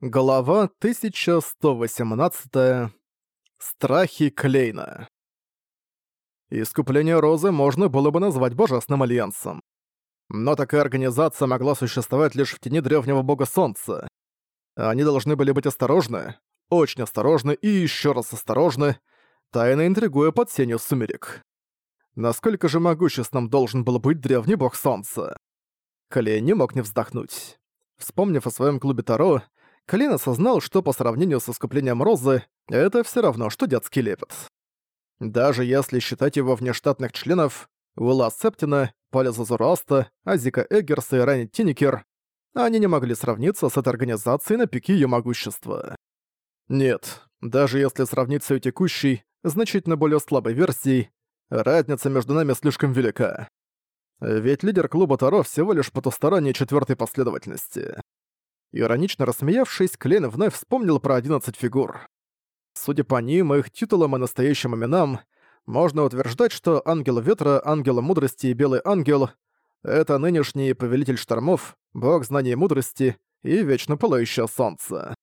Глава 1118. Страхи Клейна. Искупление Розы можно было бы назвать божественным альянсом. Но такая организация могла существовать лишь в тени древнего бога Солнца. Они должны были быть осторожны, очень осторожны и еще раз осторожны, тайно интригуя под сенью сумерек. Насколько же могущественным должен был быть древний бог Солнца? Клей не мог не вздохнуть. Вспомнив о своем клубе Таро, Клин осознал, что по сравнению с искуплением Розы, это все равно, что детский лепет. Даже если считать его внештатных членов Уилла Септина, Поля Зазураста, Азика Эггерса и Райни Тинникер, они не могли сравниться с этой организацией на пике ее могущества. Нет, даже если сравнить с ее текущей, значительно более слабой версией, разница между нами слишком велика. Ведь лидер клуба Таро всего лишь потусторонний четвертой последовательности. Иронично рассмеявшись, Клейн вновь вспомнил про 11 фигур. Судя по ним, их титулам и настоящим именам, можно утверждать, что Ангел Ветра, Ангел Мудрости и Белый Ангел — это нынешний Повелитель Штормов, Бог Знаний и Мудрости и Вечно Пылающее Солнце.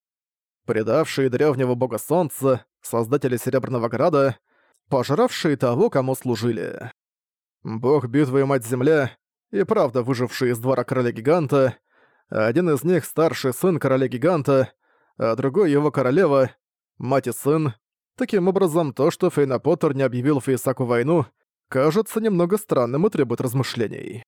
Предавшие древнего бога Солнца, создатели Серебряного Града, пожравшие того, кому служили. Бог Битвы и Мать Земля и правда выжившие из двора Короля Гиганта один из них — старший сын короля-гиганта, а другой — его королева, мать и сын. Таким образом, то, что Фейна Поттер не объявил Фейсаку войну, кажется немного странным и требует размышлений.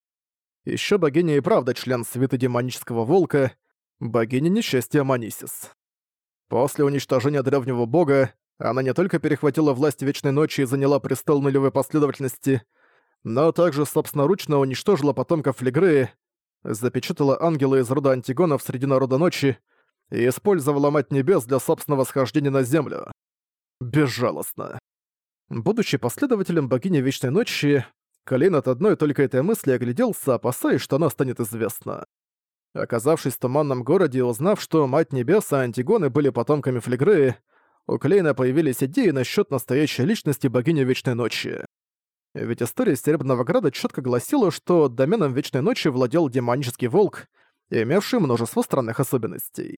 Еще богиня и правда член свиты демонического волка, богиня несчастья Манисис. После уничтожения древнего бога она не только перехватила власть Вечной Ночи и заняла престол нулевой последовательности, но также собственноручно уничтожила потомков Легреи, запечатала ангела из рода антигонов среди народа ночи и использовала Мать Небес для собственного схождения на Землю. Безжалостно. Будучи последователем богини Вечной Ночи, Колин от одной только этой мысли огляделся, опасаясь, что она станет известна. Оказавшись в туманном городе и узнав, что Мать небеса и Антигоны были потомками флегры, у Клейна появились идеи насчет настоящей личности богини Вечной Ночи ведь история Серебряного Града четко гласила, что доменом Вечной Ночи владел демонический волк, имевший множество странных особенностей.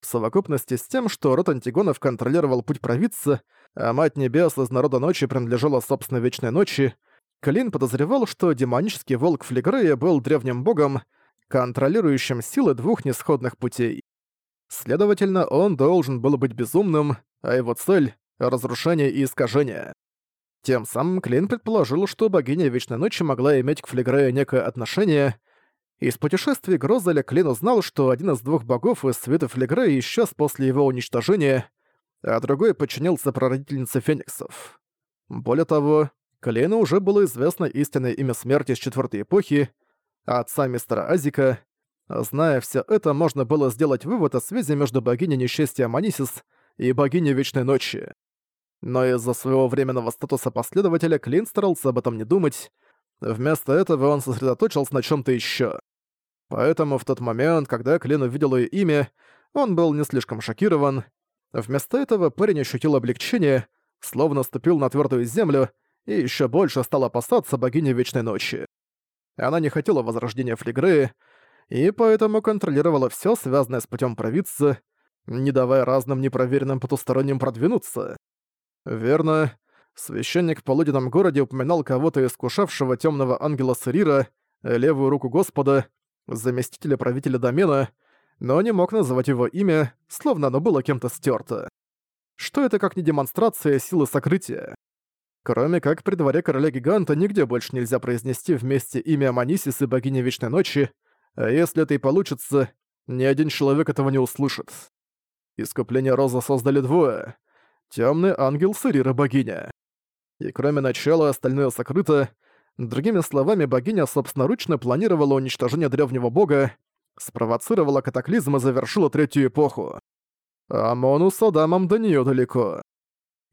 В совокупности с тем, что род Антигонов контролировал путь провидца, а Мать Небес из Народа Ночи принадлежала собственной Вечной Ночи, Клин подозревал, что демонический волк Флегрея был древним богом, контролирующим силы двух несходных путей. Следовательно, он должен был быть безумным, а его цель — разрушение и искажение. Тем самым Клин предположил, что богиня Вечной Ночи могла иметь к Флегрею некое отношение. Из путешествий Грозеля Клин узнал, что один из двух богов из света Флегрея исчез после его уничтожения, а другой подчинился прародительнице фениксов. Более того, Клину уже было известно истинное имя смерти с Четвертой Эпохи, отца мистера Азика. Зная все это, можно было сделать вывод о связи между богиней несчастья Манисис и богиней Вечной Ночи. Но из-за своего временного статуса последователя Клин старался об этом не думать. Вместо этого он сосредоточился на чем то еще. Поэтому в тот момент, когда Клин увидел ее имя, он был не слишком шокирован. Вместо этого парень ощутил облегчение, словно ступил на твердую землю, и еще больше стал опасаться богини Вечной Ночи. Она не хотела возрождения Флигры, и поэтому контролировала все, связанное с путем провидца, не давая разным непроверенным потусторонним продвинуться. Верно. Священник в полуденном городе упоминал кого-то искушавшего темного ангела Сырира, э, левую руку Господа, заместителя правителя домена, но не мог называть его имя, словно оно было кем-то стерто. Что это как не демонстрация силы сокрытия? Кроме как при дворе короля-гиганта нигде больше нельзя произнести вместе имя Манисис и богини Вечной Ночи, а если это и получится, ни один человек этого не услышит. Искупление Роза создали двое. Темный ангел Сырира богиня. И кроме начала, остальное сокрыто. Другими словами, богиня собственноручно планировала уничтожение древнего бога, спровоцировала катаклизм и завершила третью эпоху. А Мону с Адамом до нее далеко.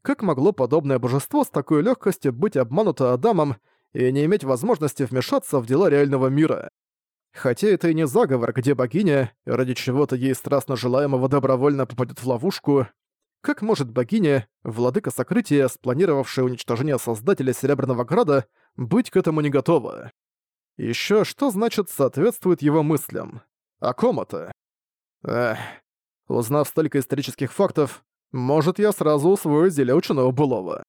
Как могло подобное божество с такой легкостью быть обмануто Адамом и не иметь возможности вмешаться в дела реального мира? Хотя это и не заговор, где богиня, ради чего-то ей страстно желаемого добровольно попадет в ловушку, как может богиня, владыка сокрытия, спланировавшая уничтожение создателя Серебряного Града, быть к этому не готова? Ещё что значит «соответствует его мыслям»? О ком это? Эх, узнав столько исторических фактов, может, я сразу усвою зелье ученого былого.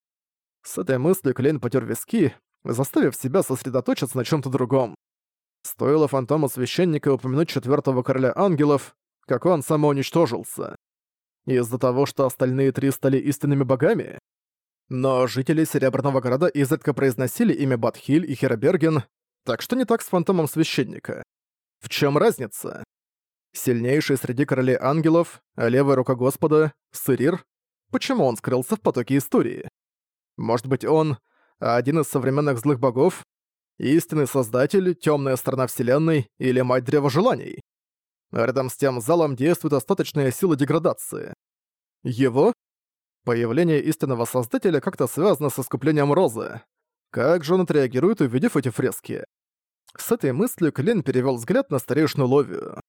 С этой мыслью Клейн потер виски, заставив себя сосредоточиться на чём-то другом. Стоило фантому священника упомянуть четвёртого короля ангелов, как он самоуничтожился. Из-за того, что остальные три стали истинными богами? Но жители Серебряного Города изредка произносили имя Батхиль и Хероберген, так что не так с фантомом священника. В чем разница? Сильнейший среди королей ангелов, а левая рука Господа — Сырир. Почему он скрылся в потоке истории? Может быть, он — один из современных злых богов? Истинный создатель, темная сторона вселенной или мать древа желаний? Рядом с тем залом действует остаточная сила деградации. Его? Появление истинного создателя как-то связано с искуплением Розы. Как же он отреагирует, увидев эти фрески? С этой мыслью Клин перевёл взгляд на старейшину Ловию.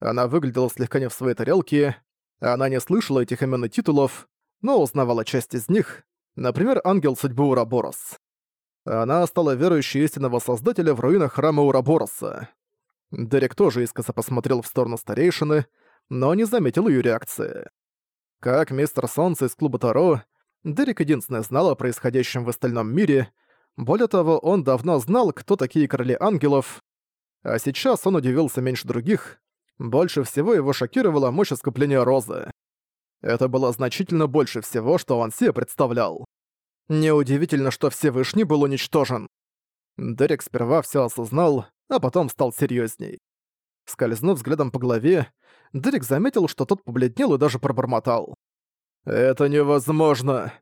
Она выглядела слегка не в своей тарелке, она не слышала этих имен и титулов, но узнавала часть из них, например, ангел судьбы Ураборос. Она стала верующей истинного создателя в руинах храма Урабороса. Дерек тоже искоса посмотрел в сторону старейшины, но не заметил ее реакции. Как мистер Солнце из клуба Таро, Дерек единственное знал о происходящем в остальном мире, более того, он давно знал, кто такие короли ангелов, а сейчас он удивился меньше других, больше всего его шокировала мощь скопления Розы. Это было значительно больше всего, что он себе представлял. Неудивительно, что Всевышний был уничтожен. Дерек сперва все осознал, а потом стал серьезней. Скользнув взглядом по голове, Дерек заметил, что тот побледнел и даже пробормотал. «Это невозможно!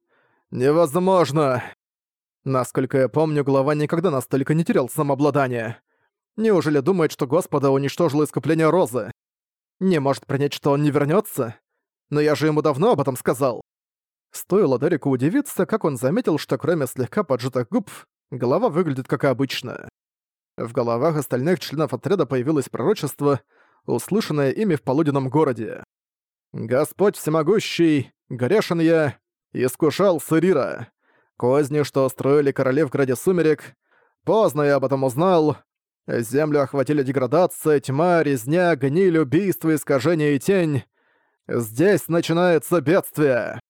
Невозможно!» Насколько я помню, глава никогда настолько не терял самообладание. Неужели думает, что Господа уничтожил искупление Розы? Не может принять, что он не вернется? Но я же ему давно об этом сказал. Стоило Дереку удивиться, как он заметил, что кроме слегка поджатых губ, Голова выглядит как обычно. В головах остальных членов отряда появилось пророчество, услышанное ими в полуденном городе. «Господь всемогущий, грешен я, искушал Сырира. Козни, что строили короли в граде сумерек, поздно я об этом узнал. Землю охватили деградация, тьма, резня, гниль, убийство, искажение и тень. Здесь начинается бедствие».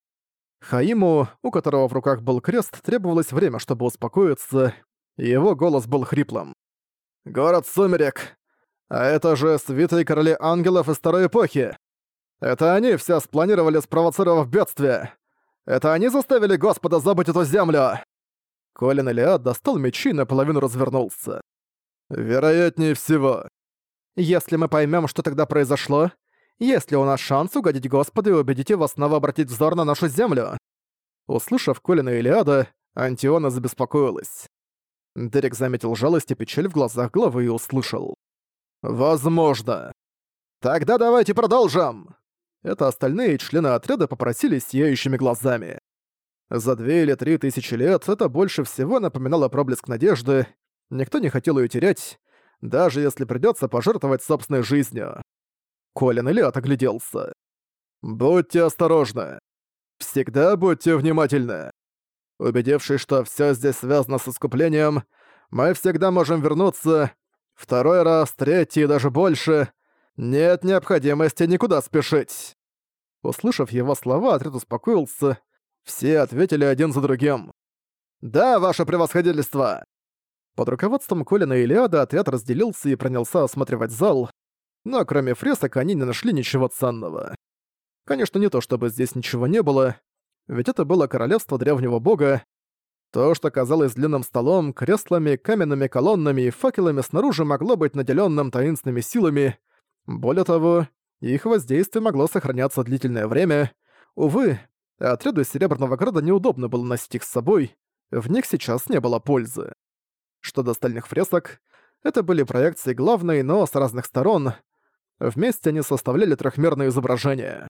Хаиму, у которого в руках был крест, требовалось время, чтобы успокоиться, и его голос был хриплым. «Город Сумерек! А это же святые короли ангелов из Второй Эпохи! Это они все спланировали, спровоцировав бедствие! Это они заставили Господа забыть эту землю!» Колин Элиад достал мечи и наполовину развернулся. «Вероятнее всего». «Если мы поймем, что тогда произошло, если у нас шанс угодить Господу и убедить его снова обратить взор на нашу землю?» Услышав Колина Илиада, Антиона забеспокоилась. Дерек заметил жалость и печаль в глазах главы и услышал. «Возможно. Тогда давайте продолжим!» Это остальные члены отряда попросили сияющими глазами. За две или три тысячи лет это больше всего напоминало проблеск надежды. Никто не хотел ее терять, даже если придется пожертвовать собственной жизнью. Колин Элиот огляделся. «Будьте осторожны. Всегда будьте внимательны. Убедившись, что все здесь связано с искуплением, мы всегда можем вернуться. Второй раз, третий и даже больше. Нет необходимости никуда спешить». Услышав его слова, отряд успокоился. Все ответили один за другим. «Да, ваше превосходительство!» Под руководством Колина и Илиада отряд разделился и принялся осматривать зал но кроме фресок они не нашли ничего ценного. Конечно, не то чтобы здесь ничего не было, ведь это было королевство древнего бога. То, что казалось длинным столом, креслами, каменными колоннами и факелами снаружи могло быть наделенным таинственными силами. Более того, их воздействие могло сохраняться длительное время. Увы, отряду Серебряного Града неудобно было носить их с собой, в них сейчас не было пользы. Что до остальных фресок, это были проекции главной, но с разных сторон, Вместе они составляли трехмерное изображение.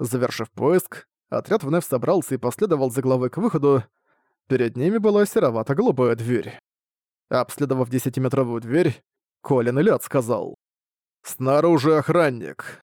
Завершив поиск, отряд вновь собрался и последовал за главой к выходу. Перед ними была серовато-голубая дверь. Обследовав десятиметровую дверь, Колин Илят сказал. «Снаружи охранник!»